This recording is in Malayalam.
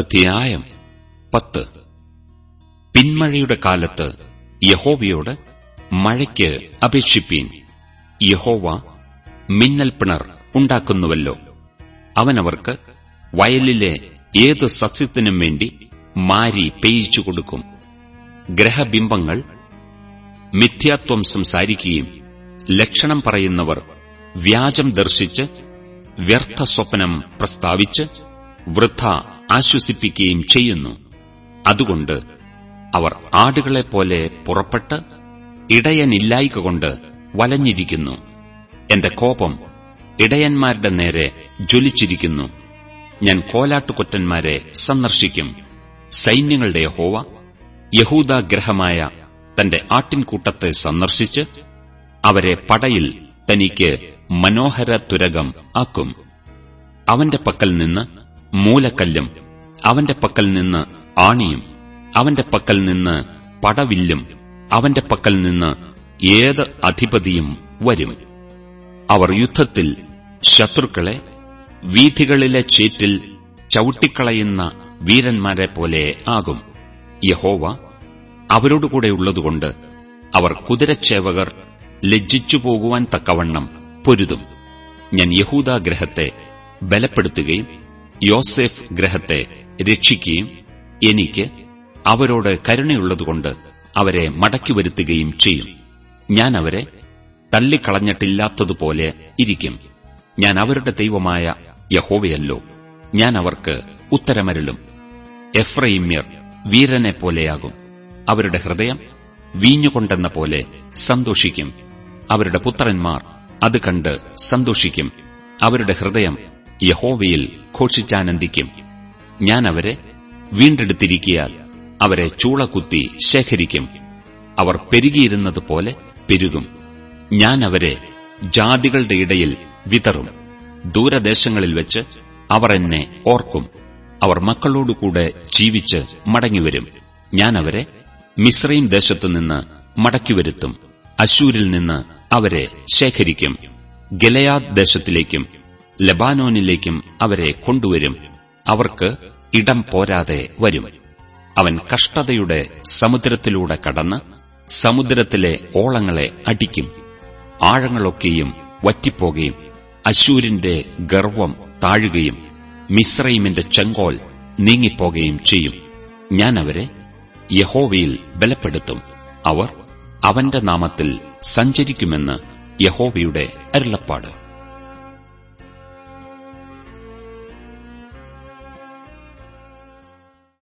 അധ്യായം പത്ത്. പിന്മഴയുടെ കാലത്ത് യഹോവയോട് മഴയ്ക്ക് അപേക്ഷിപ്പീൻ. യഹോവ മിന്നൽ പിണർ ഉണ്ടാക്കുന്നുവല്ലോ. അവനവർക്ക് വയലിലെ ഏത് സസ്യത്തിനും വേണ്ടി മാരി പെയ്ച്ചു കൊടുക്കും. ഗ്രഹബിംബങ്ങൾ മിഥ്യാത്വം സംസാരിക്കുകയും ലക്ഷണം പറയുന്നവർ വ്യാജം ദർശിച്ച് വ്യർത്ഥ സ്വപ്നം പ്രസ്താവിച്ച് വൃദ്ധ ആശ്വസിപ്പിക്കുകയും ചെയ്യുന്നു. അതുകൊണ്ട് അവർ ആടുകളെപ്പോലെ പുറപ്പെട്ട് ഇടയനില്ലായ്ക കൊണ്ട് വലഞ്ഞിരിക്കുന്നു. എന്റെ കോപം ഇടയന്മാരുടെ നേരെ ജ്വലിച്ചിരിക്കുന്നു. ഞാൻ കോലാട്ടുകൊറ്റന്മാരെ സന്ദർശിക്കും. സൈന്യങ്ങളുടെ ഹോവ യഹൂദാഗ്രഹമായ തന്റെ ആട്ടിൻകൂട്ടത്തെ സന്ദർശിച്ച് അവരെ പടയിൽ തനിക്ക് മനോഹര തുരകം ആക്കും. അവന്റെ പക്കൽ നിന്ന് മൂലക്കല്ലും അവന്റെ പക്കൽ നിന്ന് ആണിയും അവന്റെ പക്കൽ നിന്ന് പടവില്ലും അവന്റെ പക്കൽ നിന്ന് ഏത് അധിപതിയും വരും. അവർ യുദ്ധത്തിൽ ശത്രുക്കളെ വീഥികളിലെ ചേറ്റിൽ ചവിട്ടിക്കളയുന്ന വീരന്മാരെ പോലെ ആകും. യഹോവ അവരോടുകൂടെയുള്ളതുകൊണ്ട് അവർ കുതിരച്ചേവകർ ലജ്ജിച്ചു പോകുവാൻ തക്കവണ്ണം പൊരുതും. ഞാൻ യഹൂദാഗ്രഹത്തെ ബലപ്പെടുത്തുകയും യോസെഫ് ഗ്രഹത്തെ രക്ഷിക്കുകയും എനിക്ക് അവരോട് കരുണയുള്ളതുകൊണ്ട് അവരെ മടക്കി വരുത്തുകയും ചെയ്യും. ഞാൻ അവരെ തള്ളിക്കളഞ്ഞിട്ടില്ലാത്തതുപോലെ ഇരിക്കും. ഞാൻ അവരുടെ ദൈവമായ യഹോവയല്ലോ. ഞാൻ അവർക്ക് ഉത്തരമരുളും. എഫ്രൈമ്യർ വീരനെ പോലെയാകും. അവരുടെ ഹൃദയം വീഞ്ഞുകൊണ്ടെന്ന പോലെ സന്തോഷിക്കും. അവരുടെ പുത്രന്മാർ അത് കണ്ട് സന്തോഷിക്കും. അവരുടെ ഹൃദയം യഹോവയിൽ ഘോഷിച്ചാനന്ദിക്കും. ഞാൻ അവരെ വീണ്ടെടുത്തിരിക്കിയാൽ അവരെ ചൂളകുത്തി ശേഖരിക്കും. അവർ പെരുകിയിരുന്നതുപോലെ പെരുകും. ഞാൻ അവരെ ജാതികളുടെ ഇടയിൽ വിതറും. ദൂരദേശങ്ങളിൽ വെച്ച് അവർ എന്നെ ഓർക്കും. അവർ മക്കളോടുകൂടെ ജീവിച്ച് മടങ്ങിവരും. ഞാൻ അവരെ മിശ്രയും ദേശത്തുനിന്ന് മടക്കിവരുത്തും. അശൂരിൽ നിന്ന് അവരെ ശേഖരിക്കും. ഗലയാദ് ദേശത്തിലേക്കും ലബാനോനിലേക്കും അവരെ കൊണ്ടുവരും. അവർക്ക് ഇടം പോരാതെ വരും. അവൻ കഷ്ടതയുടെ സമുദ്രത്തിലൂടെ കടന്ന് സമുദ്രത്തിലെ ഓളങ്ങളെ അടിക്കും. ആഴങ്ങളൊക്കെയും വറ്റിപ്പോകുകയും അശൂരിന്റെ ഗർവം താഴുകയും മിശ്രൈമിന്റെ ചെങ്കോൽ നീങ്ങിപ്പോകുകയും ചെയ്യും. ഞാൻ അവരെ യഹോവയിൽ ബലപ്പെടുത്തും. അവർ അവന്റെ നാമത്തിൽ സഞ്ചരിക്കുമെന്ന് യഹോവയുടെ അരുളപ്പാട്.